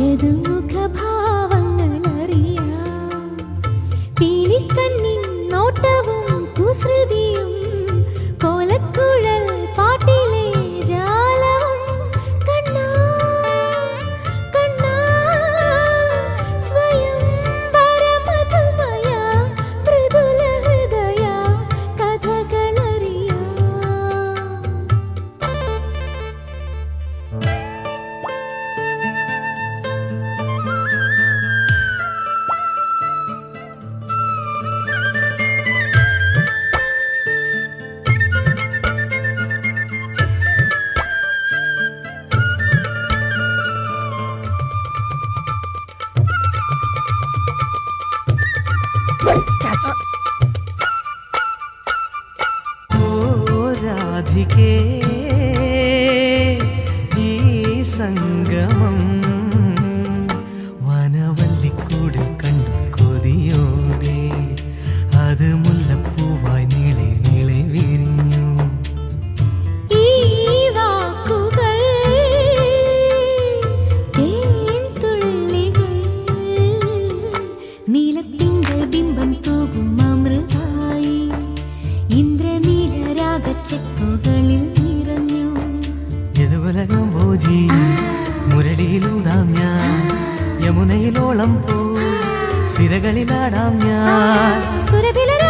ഏതു മുഖഭാവങ്ങൾ അറിയാം? പീലിക്കണ്ണിൻ നോട്ടവും കുസൃതി राधिके ये सङ्गमम् ഇന്ദ്രനീലരാഗച്ചെപ്പുകളിൽ നിറഞ്ഞു യദുകുലകം ഭോജി മുരളിയിലൂതാം ഞാൻ. യമുനയിലോളം പോ സിരകളിലാടാം ഞാൻ. സുരഭിലരാ.